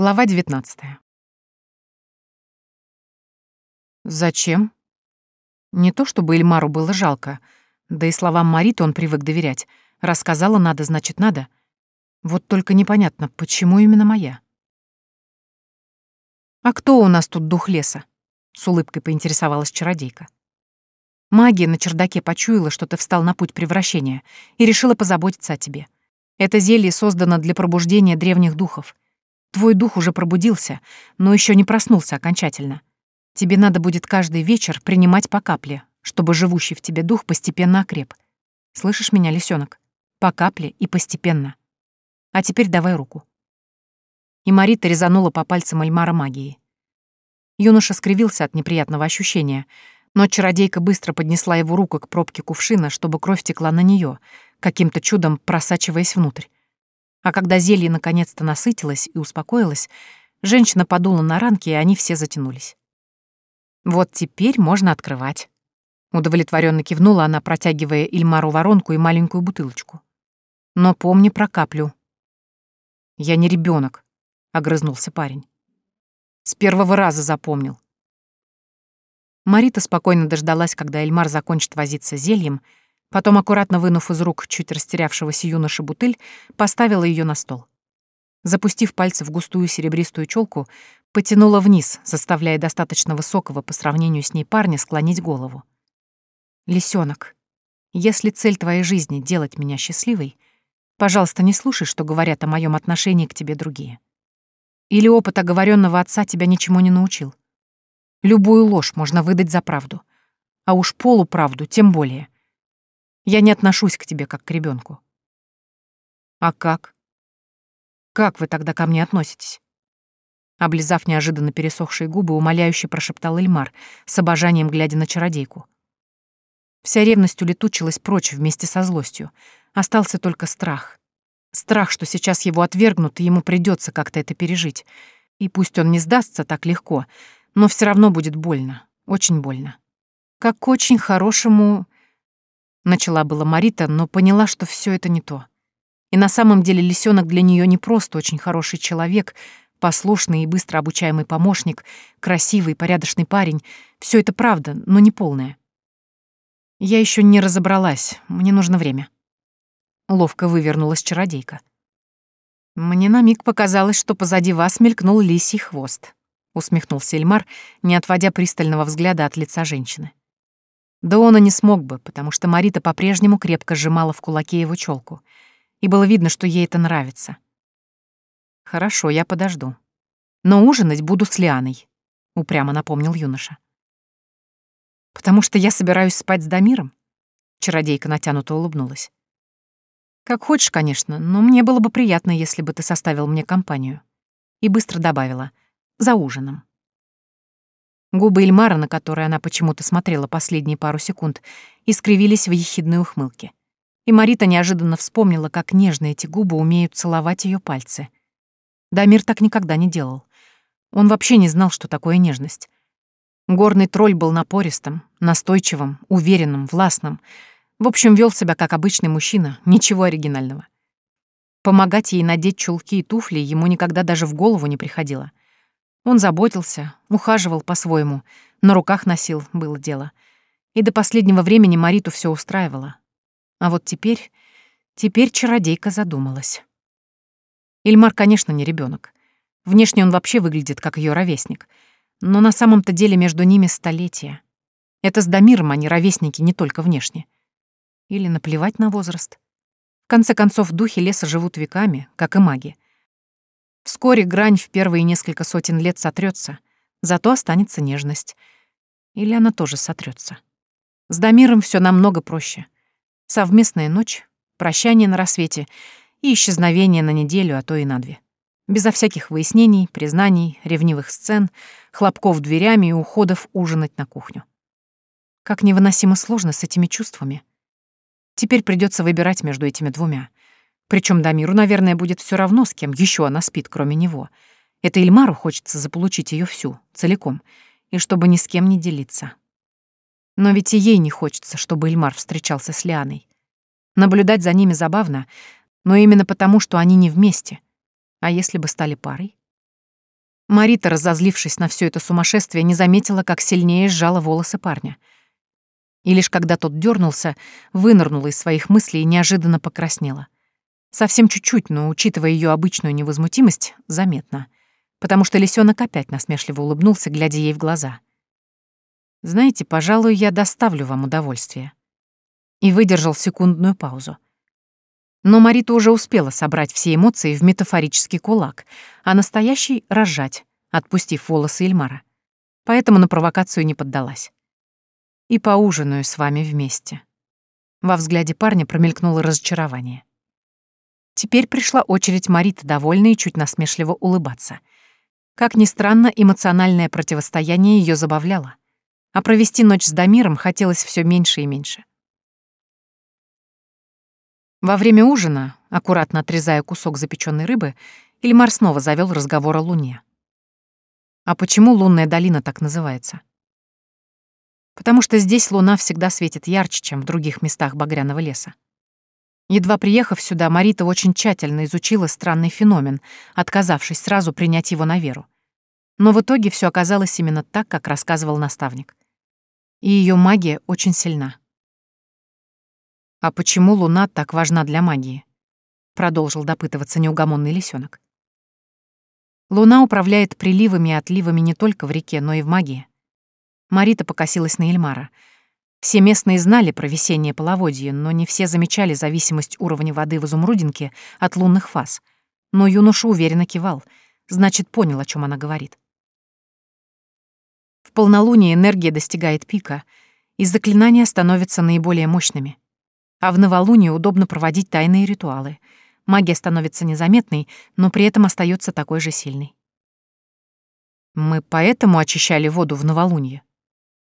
Глава 19. Зачем? Не то чтобы Эльмару было жалко, да и словам Мариты он привык доверять. Рассказала надо, значит надо. Вот только непонятно, почему именно моя. «А кто у нас тут дух леса?» — с улыбкой поинтересовалась чародейка. Магия на чердаке почуяла, что ты встал на путь превращения, и решила позаботиться о тебе. Это зелье создано для пробуждения древних духов. Твой дух уже пробудился, но еще не проснулся окончательно. Тебе надо будет каждый вечер принимать по капле, чтобы живущий в тебе дух постепенно окреп. Слышишь меня, лисенок? По капле и постепенно. А теперь давай руку. И Марита резанула по пальцам Эльмара магии. Юноша скривился от неприятного ощущения, но чародейка быстро поднесла его руку к пробке кувшина, чтобы кровь текла на нее, каким-то чудом просачиваясь внутрь. А когда зелье наконец-то насытилось и успокоилось, женщина подула на ранки, и они все затянулись. «Вот теперь можно открывать». Удовлетворенно кивнула она, протягивая Ильмару воронку и маленькую бутылочку. «Но помни про каплю». «Я не ребенок, огрызнулся парень. «С первого раза запомнил». Марита спокойно дождалась, когда Эльмар закончит возиться зельем, Потом, аккуратно вынув из рук чуть растерявшегося юноши бутыль, поставила ее на стол. Запустив пальцы в густую серебристую челку, потянула вниз, заставляя достаточно высокого по сравнению с ней парня склонить голову. Лисенок, если цель твоей жизни — делать меня счастливой, пожалуйста, не слушай, что говорят о моем отношении к тебе другие. Или опыт оговоренного отца тебя ничему не научил. Любую ложь можно выдать за правду, а уж полуправду тем более — я не отношусь к тебе как к ребенку. А как? Как вы тогда ко мне относитесь? Облизав неожиданно пересохшие губы, умоляюще прошептал Эльмар, с обожанием глядя на чародейку. Вся ревность улетучилась прочь вместе со злостью. Остался только страх. Страх, что сейчас его отвергнут, и ему придется как-то это пережить. И пусть он не сдастся так легко, но все равно будет больно, очень больно. Как очень хорошему Начала была Марита, но поняла, что все это не то. И на самом деле лисенок для нее не просто очень хороший человек, послушный и быстро обучаемый помощник, красивый, порядочный парень. Все это правда, но не полное. Я еще не разобралась, мне нужно время. Ловко вывернулась чародейка. Мне на миг показалось, что позади вас мелькнул лисий хвост, усмехнулся Эльмар, не отводя пристального взгляда от лица женщины. Да он и не смог бы, потому что Марита по-прежнему крепко сжимала в кулаке его челку, и было видно, что ей это нравится. «Хорошо, я подожду. Но ужинать буду с Лианой», — упрямо напомнил юноша. «Потому что я собираюсь спать с Дамиром?» Чародейка натянуто улыбнулась. «Как хочешь, конечно, но мне было бы приятно, если бы ты составил мне компанию». И быстро добавила «за ужином». Губы Эльмара, на которые она почему-то смотрела последние пару секунд, искривились в ехидной ухмылке. И Марита неожиданно вспомнила, как нежно эти губы умеют целовать ее пальцы. Дамир так никогда не делал. Он вообще не знал, что такое нежность. Горный тролль был напористым, настойчивым, уверенным, властным. В общем, вел себя как обычный мужчина, ничего оригинального. Помогать ей надеть чулки и туфли ему никогда даже в голову не приходило. Он заботился, ухаживал по-своему, на руках носил, было дело. И до последнего времени Мариту все устраивало. А вот теперь... Теперь чародейка задумалась. Ильмар, конечно, не ребенок. Внешне он вообще выглядит как ее ровесник. Но на самом-то деле между ними столетия. Это с Дамиром они ровесники не только внешне. Или наплевать на возраст. В конце концов, духи леса живут веками, как и маги. Вскоре грань в первые несколько сотен лет сотрется, зато останется нежность. Или она тоже сотрется. С Дамиром все намного проще. Совместная ночь, прощание на рассвете и исчезновение на неделю, а то и на две. Безо всяких выяснений, признаний, ревнивых сцен, хлопков дверями и уходов ужинать на кухню. Как невыносимо сложно с этими чувствами. Теперь придется выбирать между этими двумя — причем Дамиру, наверное, будет все равно, с кем еще она спит, кроме него. Это Ильмару хочется заполучить ее всю, целиком, и чтобы ни с кем не делиться. Но ведь и ей не хочется, чтобы Ильмар встречался с Лианой. Наблюдать за ними забавно, но именно потому, что они не вместе. А если бы стали парой? Марита, разозлившись на все это сумасшествие, не заметила, как сильнее сжала волосы парня. И лишь когда тот дернулся, вынырнула из своих мыслей и неожиданно покраснела. Совсем чуть-чуть, но, учитывая ее обычную невозмутимость, заметно. Потому что лисенок опять насмешливо улыбнулся, глядя ей в глаза. «Знаете, пожалуй, я доставлю вам удовольствие». И выдержал секундную паузу. Но Марита уже успела собрать все эмоции в метафорический кулак, а настоящий — разжать, отпустив волосы Эльмара. Поэтому на провокацию не поддалась. И поужинаю с вами вместе. Во взгляде парня промелькнуло разочарование. Теперь пришла очередь Мариты, довольной и чуть насмешливо улыбаться. Как ни странно, эмоциональное противостояние ее забавляло. А провести ночь с Дамиром хотелось все меньше и меньше. Во время ужина, аккуратно отрезая кусок запеченной рыбы, Ильмар снова завел разговор о Луне. А почему лунная долина так называется? Потому что здесь луна всегда светит ярче, чем в других местах багряного леса. Едва приехав сюда, Марита очень тщательно изучила странный феномен, отказавшись сразу принять его на веру. Но в итоге все оказалось именно так, как рассказывал наставник. И ее магия очень сильна. «А почему Луна так важна для магии?» — продолжил допытываться неугомонный лисенок. Луна управляет приливами и отливами не только в реке, но и в магии. Марита покосилась на Эльмара. Все местные знали про весеннее половодье, но не все замечали зависимость уровня воды в изумрудинке от лунных фаз. Но юноша уверенно кивал, значит, понял, о чем она говорит. В полнолуние энергия достигает пика, и заклинания становятся наиболее мощными. А в новолуние удобно проводить тайные ритуалы. Магия становится незаметной, но при этом остается такой же сильной. Мы поэтому очищали воду в новолуние.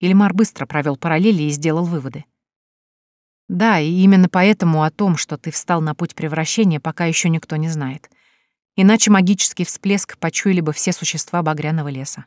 Ильмар быстро провел параллели и сделал выводы. Да, и именно поэтому о том, что ты встал на путь превращения, пока еще никто не знает. Иначе магический всплеск почуяли бы все существа багряного леса.